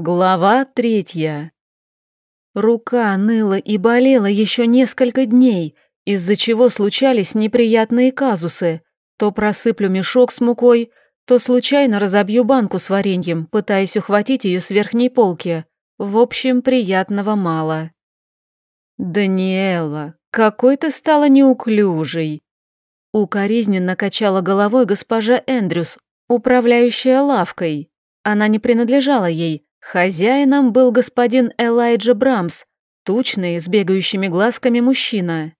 Глава третья. Рука ныла и болела еще несколько дней, из-за чего случались неприятные казусы. То просыплю мешок с мукой, то случайно разобью банку с вареньем, пытаясь ухватить ее с верхней полки. В общем, приятного мало. «Даниэла, какой ты стала неуклюжей!» Укоризненно качала головой госпожа Эндрюс, управляющая лавкой. Она не принадлежала ей, Хозяином был господин Элайджа Брамс, тучный, с бегающими глазками мужчина.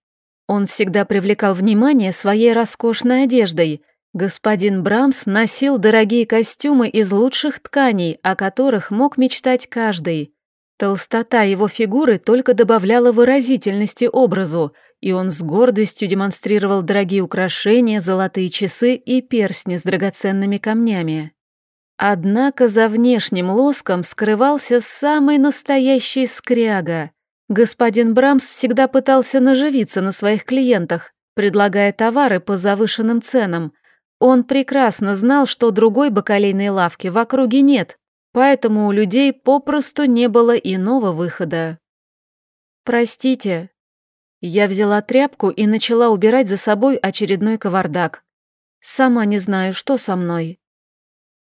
Он всегда привлекал внимание своей роскошной одеждой. Господин Брамс носил дорогие костюмы из лучших тканей, о которых мог мечтать каждый. Толстота его фигуры только добавляла выразительности образу, и он с гордостью демонстрировал дорогие украшения, золотые часы и перстни с драгоценными камнями. Однако за внешним лоском скрывался самый настоящий скряга. Господин Брамс всегда пытался наживиться на своих клиентах, предлагая товары по завышенным ценам. Он прекрасно знал, что другой бакалейной лавки в округе нет, поэтому у людей попросту не было иного выхода. «Простите». Я взяла тряпку и начала убирать за собой очередной кавардак. Сама не знаю, что со мной.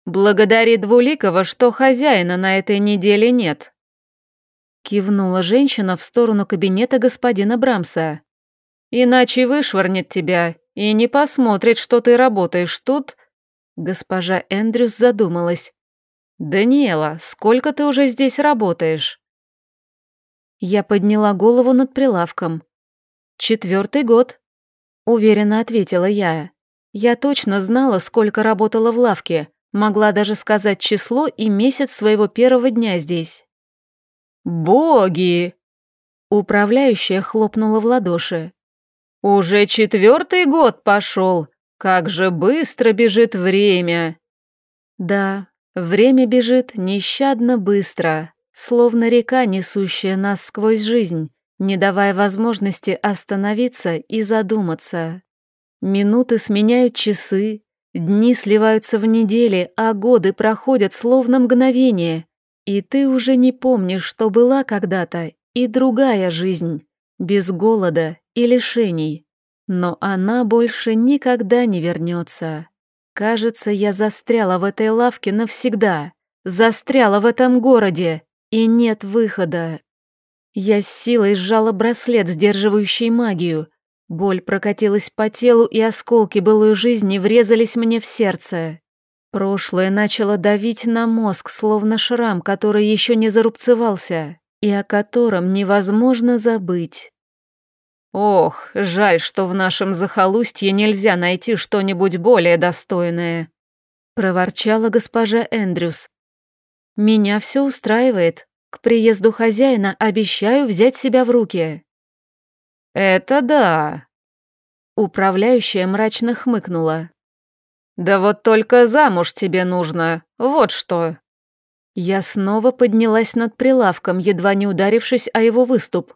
«Благодари Двуликова, что хозяина на этой неделе нет», кивнула женщина в сторону кабинета господина Брамса. «Иначе вышвырнет тебя и не посмотрит, что ты работаешь тут». Госпожа Эндрюс задумалась. «Даниэла, сколько ты уже здесь работаешь?» Я подняла голову над прилавком. «Четвертый год», — уверенно ответила я. Я точно знала, сколько работала в лавке, Могла даже сказать число и месяц своего первого дня здесь. «Боги!» Управляющая хлопнула в ладоши. «Уже четвертый год пошел! Как же быстро бежит время!» «Да, время бежит нещадно быстро, словно река, несущая нас сквозь жизнь, не давая возможности остановиться и задуматься. Минуты сменяют часы, Дни сливаются в недели, а годы проходят словно мгновение, и ты уже не помнишь, что была когда-то и другая жизнь, без голода и лишений. Но она больше никогда не вернется. Кажется, я застряла в этой лавке навсегда, застряла в этом городе, и нет выхода. Я с силой сжала браслет, сдерживающий магию, Боль прокатилась по телу, и осколки былой жизни врезались мне в сердце. Прошлое начало давить на мозг, словно шрам, который еще не зарубцевался, и о котором невозможно забыть. «Ох, жаль, что в нашем захолустье нельзя найти что-нибудь более достойное», проворчала госпожа Эндрюс. «Меня все устраивает. К приезду хозяина обещаю взять себя в руки». «Это да!» Управляющая мрачно хмыкнула. «Да вот только замуж тебе нужно, вот что!» Я снова поднялась над прилавком, едва не ударившись о его выступ.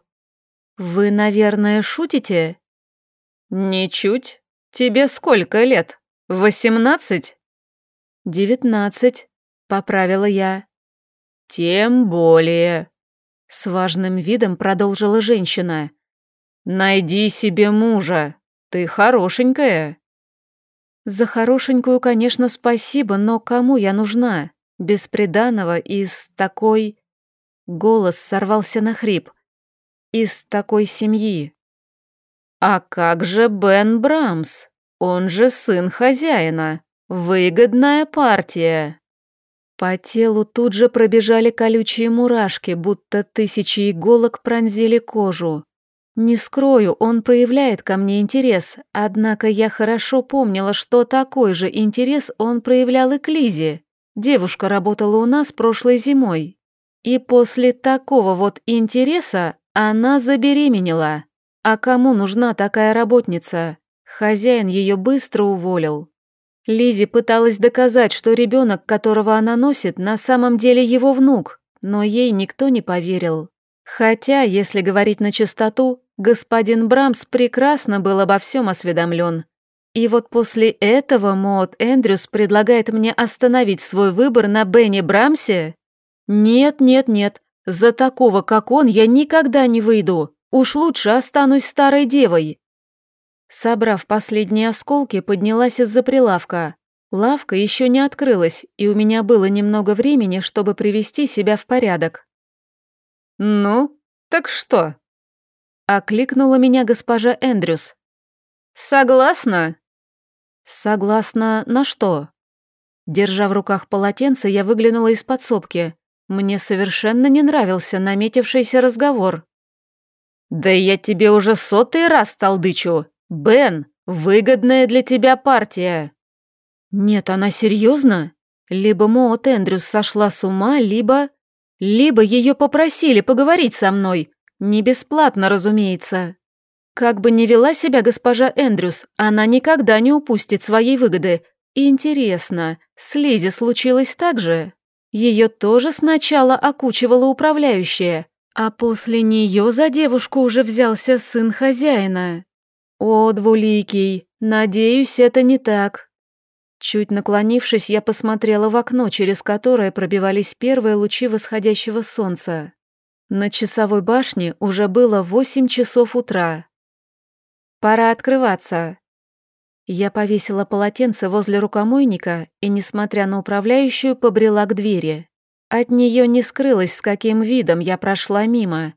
«Вы, наверное, шутите?» «Ничуть. Тебе сколько лет? Восемнадцать?» «Девятнадцать», — поправила я. «Тем более», — с важным видом продолжила женщина. «Найди себе мужа. Ты хорошенькая». «За хорошенькую, конечно, спасибо, но кому я нужна? Бесприданного из такой...» Голос сорвался на хрип. «Из такой семьи». «А как же Бен Брамс? Он же сын хозяина. Выгодная партия». По телу тут же пробежали колючие мурашки, будто тысячи иголок пронзили кожу. Не скрою, он проявляет ко мне интерес, однако я хорошо помнила, что такой же интерес он проявлял и к Лизе. Девушка работала у нас прошлой зимой. И после такого вот интереса она забеременела. А кому нужна такая работница? Хозяин ее быстро уволил. Лизе пыталась доказать, что ребенок, которого она носит, на самом деле его внук, но ей никто не поверил. Хотя, если говорить на чистоту, господин Брамс прекрасно был обо всем осведомлен. И вот после этого Мод Эндрюс предлагает мне остановить свой выбор на Бенни Брамсе? Нет, нет, нет, за такого, как он, я никогда не выйду. Уж лучше останусь старой девой. Собрав последние осколки, поднялась из-за прилавка. Лавка еще не открылась, и у меня было немного времени, чтобы привести себя в порядок. «Ну, так что?» Окликнула меня госпожа Эндрюс. «Согласна?» «Согласна на что?» Держа в руках полотенце, я выглянула из подсобки. Мне совершенно не нравился наметившийся разговор. «Да я тебе уже сотый раз толдычу! Бен, выгодная для тебя партия!» «Нет, она серьезно? Либо Моот Эндрюс сошла с ума, либо...» «Либо ее попросили поговорить со мной. Не бесплатно, разумеется. Как бы ни вела себя госпожа Эндрюс, она никогда не упустит своей выгоды. Интересно, с Лизи случилось так же? Ее тоже сначала окучивала управляющая, а после нее за девушку уже взялся сын хозяина. О, двуликий, надеюсь, это не так. Чуть наклонившись, я посмотрела в окно, через которое пробивались первые лучи восходящего солнца. На часовой башне уже было восемь часов утра. «Пора открываться». Я повесила полотенце возле рукомойника и, несмотря на управляющую, побрела к двери. От нее не скрылось, с каким видом я прошла мимо.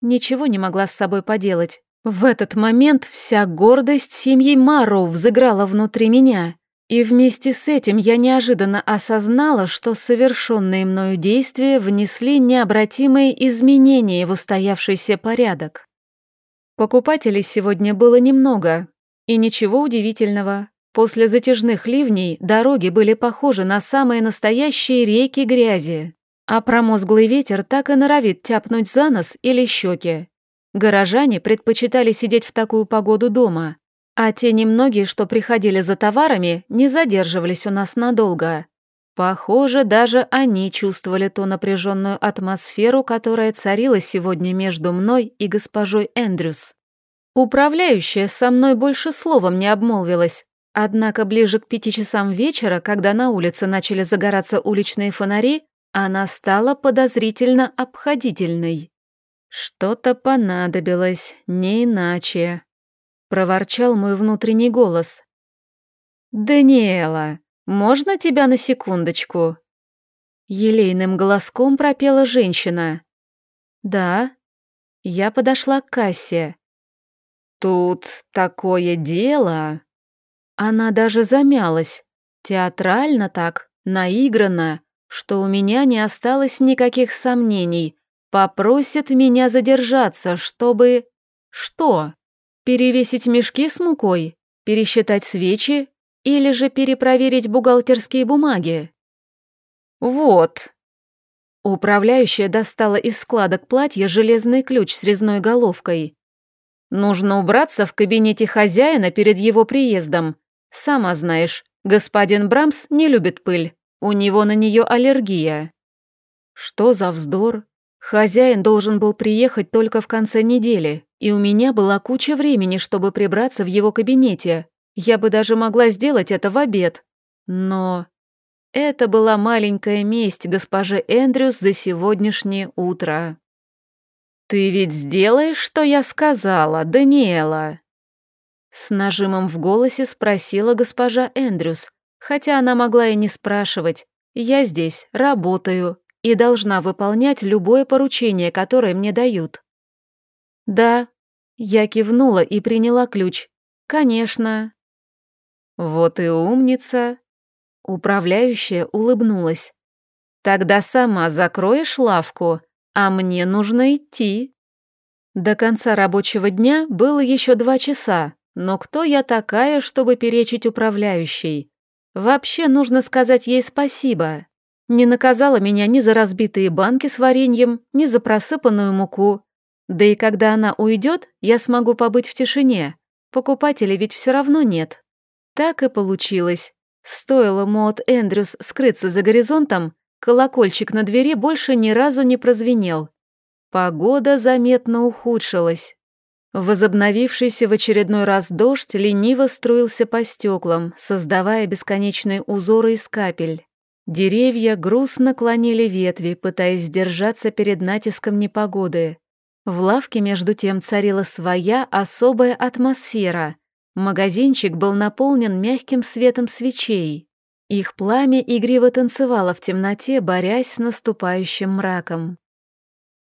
Ничего не могла с собой поделать. В этот момент вся гордость семьи Мароу взыграла внутри меня. И вместе с этим я неожиданно осознала, что совершенные мною действия внесли необратимые изменения в устоявшийся порядок. Покупателей сегодня было немного, и ничего удивительного. После затяжных ливней дороги были похожи на самые настоящие реки грязи, а промозглый ветер так и норовит тяпнуть за нос или щеки. Горожане предпочитали сидеть в такую погоду дома, а те немногие, что приходили за товарами, не задерживались у нас надолго. Похоже, даже они чувствовали ту напряженную атмосферу, которая царила сегодня между мной и госпожой Эндрюс. Управляющая со мной больше словом не обмолвилась, однако ближе к пяти часам вечера, когда на улице начали загораться уличные фонари, она стала подозрительно обходительной. Что-то понадобилось, не иначе проворчал мой внутренний голос. «Даниэла, можно тебя на секундочку?» Елейным голоском пропела женщина. «Да». Я подошла к кассе. «Тут такое дело...» Она даже замялась, театрально так, наигранно, что у меня не осталось никаких сомнений. Попросит меня задержаться, чтобы... Что? Перевесить мешки с мукой? Пересчитать свечи? Или же перепроверить бухгалтерские бумаги? Вот. Управляющая достала из складок платья железный ключ с резной головкой. Нужно убраться в кабинете хозяина перед его приездом. Сама знаешь, господин Брамс не любит пыль. У него на нее аллергия. Что за вздор? Хозяин должен был приехать только в конце недели, и у меня была куча времени, чтобы прибраться в его кабинете. Я бы даже могла сделать это в обед. Но это была маленькая месть госпоже Эндрюс за сегодняшнее утро. «Ты ведь сделаешь, что я сказала, Даниэла?» С нажимом в голосе спросила госпожа Эндрюс, хотя она могла и не спрашивать. «Я здесь, работаю, и должна выполнять любое поручение, которое мне дают. Да, я кивнула и приняла ключ. Конечно. Вот и умница. Управляющая улыбнулась. Тогда сама закроешь лавку, а мне нужно идти. До конца рабочего дня было еще два часа, но кто я такая, чтобы перечить управляющей? Вообще нужно сказать ей спасибо. Не наказала меня ни за разбитые банки с вареньем, ни за просыпанную муку. Да и когда она уйдет, я смогу побыть в тишине. Покупателей ведь все равно нет. Так и получилось. Стоило Мот Эндрюс скрыться за горизонтом, колокольчик на двери больше ни разу не прозвенел. Погода заметно ухудшилась. Возобновившийся в очередной раз дождь лениво струился по стеклам, создавая бесконечные узоры из капель. Деревья грустно клонили ветви, пытаясь сдержаться перед натиском непогоды. В лавке, между тем, царила своя особая атмосфера. Магазинчик был наполнен мягким светом свечей. Их пламя игриво танцевало в темноте, борясь с наступающим мраком.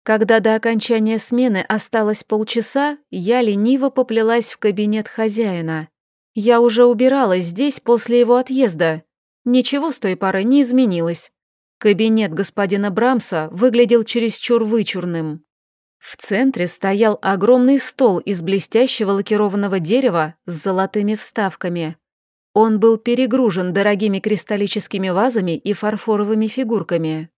Когда до окончания смены осталось полчаса, я лениво поплелась в кабинет хозяина. Я уже убиралась здесь после его отъезда. Ничего с той поры не изменилось. Кабинет господина Брамса выглядел чересчур вычурным. В центре стоял огромный стол из блестящего лакированного дерева с золотыми вставками. Он был перегружен дорогими кристаллическими вазами и фарфоровыми фигурками.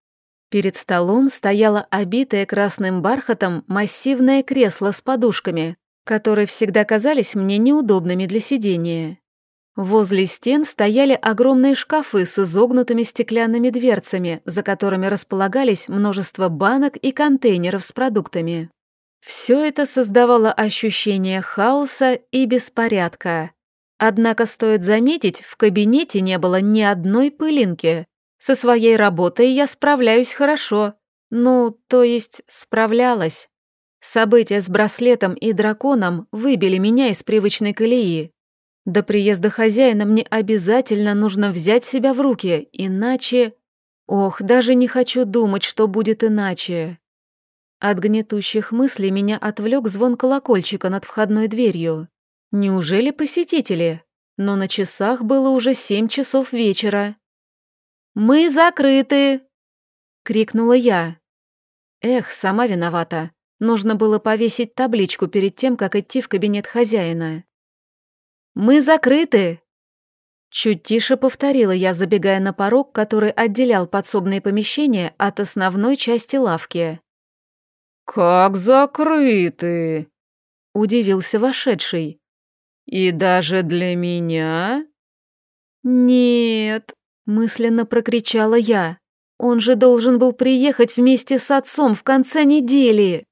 Перед столом стояло обитое красным бархатом массивное кресло с подушками, которые всегда казались мне неудобными для сидения. Возле стен стояли огромные шкафы с изогнутыми стеклянными дверцами, за которыми располагались множество банок и контейнеров с продуктами. Все это создавало ощущение хаоса и беспорядка. Однако, стоит заметить, в кабинете не было ни одной пылинки. Со своей работой я справляюсь хорошо. Ну, то есть, справлялась. События с браслетом и драконом выбили меня из привычной колеи. До приезда хозяина мне обязательно нужно взять себя в руки, иначе... Ох, даже не хочу думать, что будет иначе. От гнетущих мыслей меня отвлек звон колокольчика над входной дверью. Неужели посетители? Но на часах было уже семь часов вечера. «Мы закрыты!» — крикнула я. Эх, сама виновата. Нужно было повесить табличку перед тем, как идти в кабинет хозяина. «Мы закрыты!» Чуть тише повторила я, забегая на порог, который отделял подсобные помещения от основной части лавки. «Как закрыты?» — удивился вошедший. «И даже для меня?» «Нет», — мысленно прокричала я. «Он же должен был приехать вместе с отцом в конце недели!»